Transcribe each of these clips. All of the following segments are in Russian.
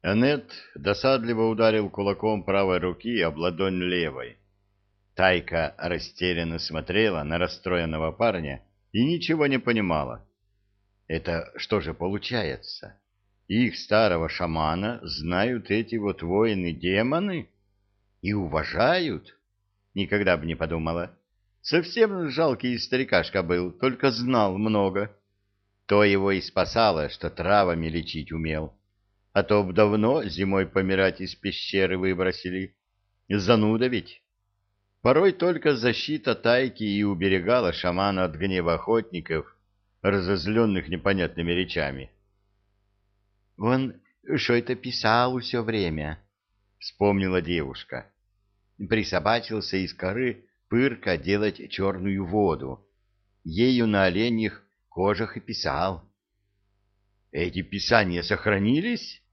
Аннет досадливо ударил кулаком правой руки об ладонь левой. Тайка растерянно смотрела на расстроенного парня и ничего не понимала. Это что же получается? Их старого шамана знают эти вот воины-демоны? И уважают? Никогда бы не подумала. Совсем жалкий старикашка был, только знал много. То его и спасало, что травами лечить умел. А то б давно зимой помирать из пещеры выбросили. Зануда ведь. Порой только защита тайки и уберегала шамана от гнева охотников, разозленных непонятными речами. — Он что это писал все время? — вспомнила девушка. Присобачился из коры пырка делать черную воду. Ею на оленьих кожах и писал. — Эти писания сохранились? —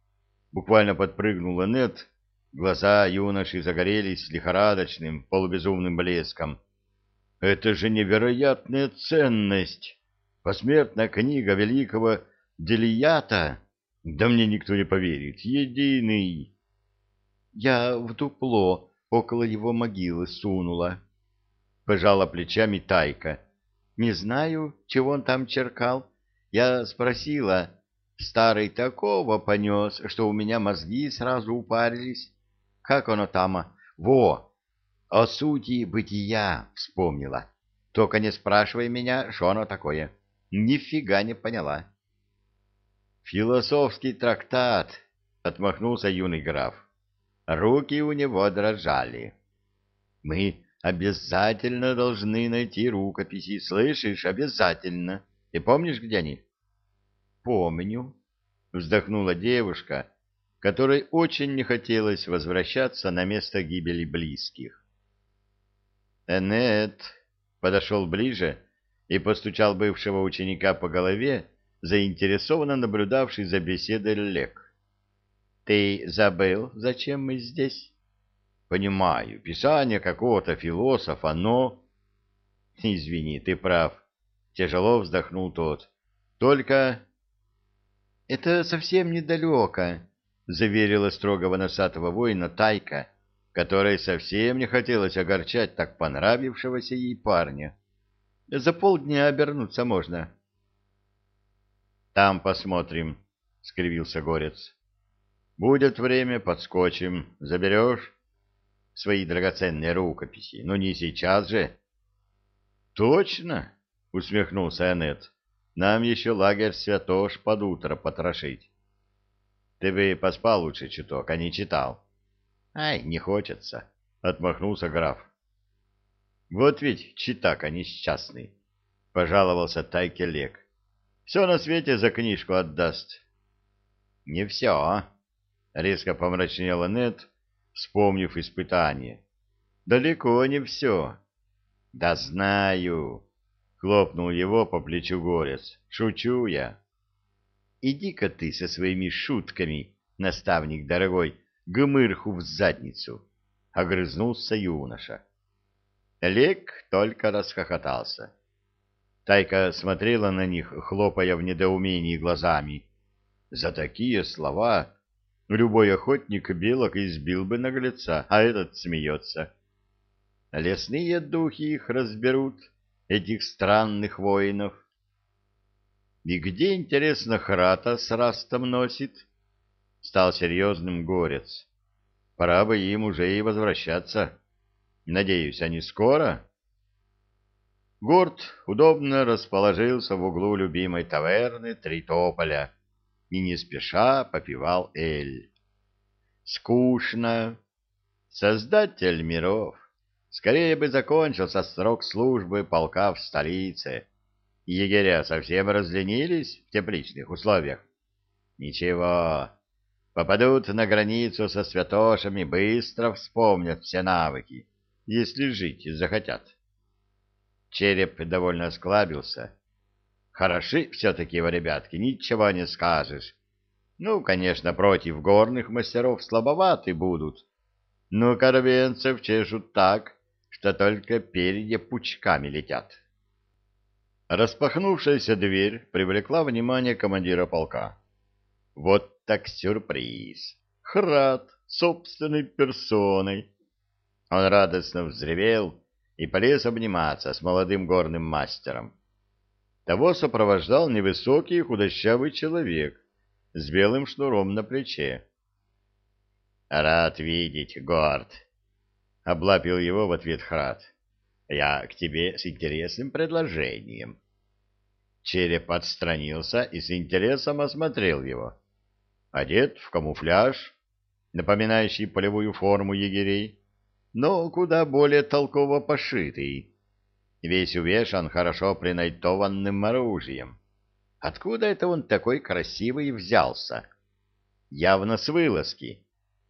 буквально подпрыгнула Нет, Глаза юноши загорелись лихорадочным, полубезумным блеском. «Это же невероятная ценность! Посмертная книга великого Делията! Да мне никто не поверит! Единый!» «Я в дупло около его могилы сунула», — пожала плечами Тайка. «Не знаю, чего он там черкал. Я спросила, старый такого понес, что у меня мозги сразу упарились». Как оно там? Во! О сути бытия вспомнила. Только не спрашивай меня, что оно такое. Нифига не поняла. Философский трактат, отмахнулся юный граф. Руки у него дрожали. Мы обязательно должны найти рукописи, слышишь, обязательно. И помнишь, где они? Помню, вздохнула девушка которой очень не хотелось возвращаться на место гибели близких. Энет подошел ближе и постучал бывшего ученика по голове, заинтересованно наблюдавший за беседой Лек. «Ты забыл, зачем мы здесь?» «Понимаю, писание какого-то философа, но...» «Извини, ты прав», — тяжело вздохнул тот. «Только...» «Это совсем недалеко», — заверила строгого носатого воина Тайка, которой совсем не хотелось огорчать так понравившегося ей парня. «За полдня обернуться можно». «Там посмотрим», — скривился Горец. «Будет время, подскочим. Заберешь свои драгоценные рукописи? Но не сейчас же». «Точно?» — усмехнулся Аннет. «Нам еще лагерь святош под утро потрошить». Ты бы поспал лучше чуток, а не читал. Ай, не хочется, отмахнулся граф. Вот ведь читака несчастный, пожаловался Тайке Лек. Все на свете за книжку отдаст. Не все, резко помрачнела Нет, вспомнив испытание. Далеко не все. Да знаю, хлопнул его по плечу горец. Шучу я. Иди-ка ты со своими шутками, наставник дорогой, гмырху в задницу, — огрызнулся юноша. Лек только расхохотался. Тайка смотрела на них, хлопая в недоумении глазами. За такие слова любой охотник белок избил бы наглеца, а этот смеется. Лесные духи их разберут, этих странных воинов. И где, интересно, Храта с Растом носит? Стал серьезным горец. Пора бы им уже и возвращаться. Надеюсь, они скоро? Горд удобно расположился в углу любимой таверны Три Тополя и не спеша попивал эль. Скучно. Создатель миров. Скорее бы закончился срок службы полка в столице Егеря совсем разленились в тепличных условиях? Ничего, попадут на границу со святошами, быстро вспомнят все навыки, если жить захотят. Череп довольно осклабился. Хороши все-таки его ребятки, ничего не скажешь. Ну, конечно, против горных мастеров слабоваты будут, но коровенцев чешут так, что только перья пучками летят. Распахнувшаяся дверь привлекла внимание командира полка. Вот так сюрприз! Храд собственной персоной! Он радостно взревел и полез обниматься с молодым горным мастером. Того сопровождал невысокий худощавый человек с белым шнуром на плече. — Рад видеть, Горд! — облапил его в ответ Храд. — Я к тебе с интересным предложением. Череп отстранился и с интересом осмотрел его. Одет в камуфляж, напоминающий полевую форму егерей, но куда более толково пошитый. Весь увешан хорошо принайтованным оружием. Откуда это он такой красивый взялся? Явно с вылазки.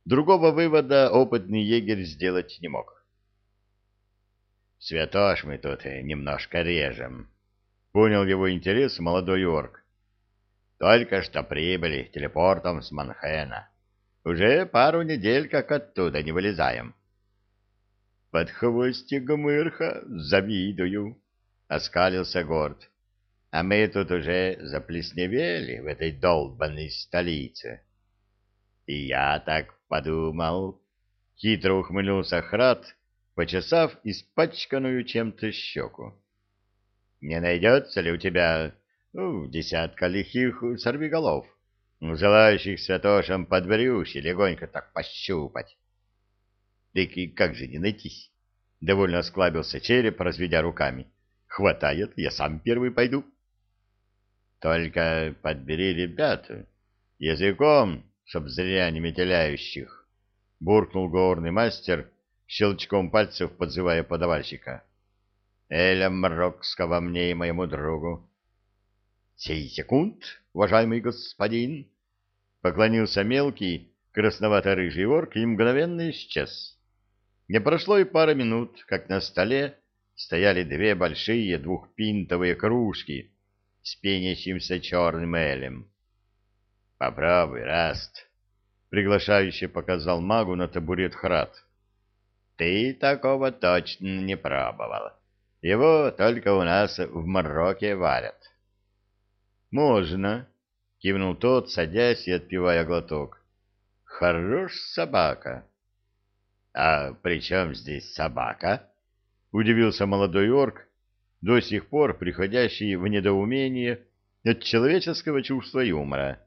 Другого вывода опытный егерь сделать не мог. «Святош мы тут немножко режем», — понял его интерес молодой орк. «Только что прибыли телепортом с Манхэна. Уже пару недель как оттуда не вылезаем». «Под хвостик Гмырха завидую», — оскалился Горд. «А мы тут уже заплесневели в этой долбанной столице». «И я так подумал», — хитро ухмыльнулся Храд, почесав испачканную чем-то щеку. «Не найдется ли у тебя ну, десятка лихих сорвиголов, желающих святошам под брюхе легонько так пощупать?» И как же не найтись? Довольно осклабился череп, разведя руками. Хватает, я сам первый пойду. Только подбери ребят языком, чтоб зря не метеляющих, буркнул горный мастер, щелчком пальцев подзывая подавальщика. Эля Мрокского мне и моему другу. Сей секунд, уважаемый господин, поклонился мелкий, красновато-рыжий ворк и мгновенно исчез. Не прошло и пары минут, как на столе стояли две большие двухпинтовые кружки с пенящимся черным элем. — Попробуй, Раст, — приглашающе показал магу на табурет Храд. — Ты такого точно не пробовал. Его только у нас в Марокке варят. — Можно, — кивнул тот, садясь и отпивая глоток. — Хорош собака. — «А при чем здесь собака?» — удивился молодой орк, до сих пор приходящий в недоумение от человеческого чувства юмора.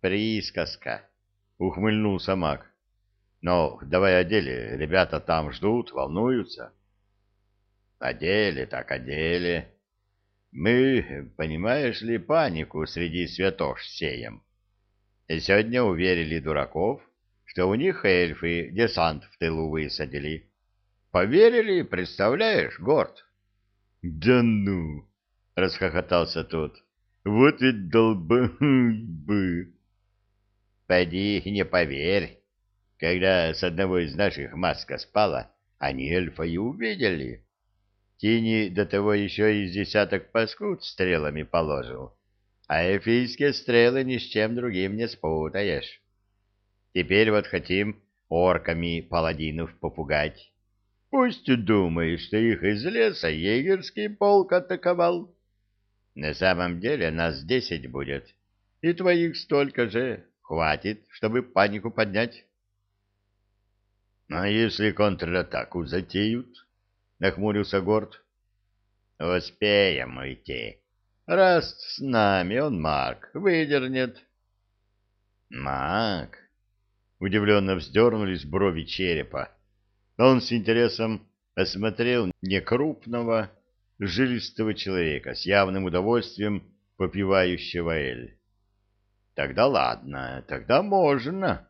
«Присказка», — ухмыльнулся маг. «Но давай о деле, ребята там ждут, волнуются». «О деле так о деле. Мы, понимаешь ли, панику среди святош сеем. И сегодня уверили дураков» что у них эльфы десант в тылу высадили. Поверили, представляешь, Горд? — Да ну! — расхохотался тот. — Вот ведь долбы! — Пойди не поверь. Когда с одного из наших маска спала, они эльфа и увидели. Тини до того еще из десяток паскуд стрелами положил, а эльфийские стрелы ни с чем другим не спутаешь. Теперь вот хотим орками паладинов попугать. Пусть думают, что их из леса егерский полк атаковал. На самом деле нас десять будет, и твоих столько же хватит, чтобы панику поднять. — А если контратаку затеют? — нахмурился Горд. — Успеем уйти. Раз с нами он маг, выдернет. — Маг? Удивленно вздернулись брови черепа. Он с интересом осмотрел некрупного, жилистого человека с явным удовольствием попивающего эль. Тогда ладно, тогда можно.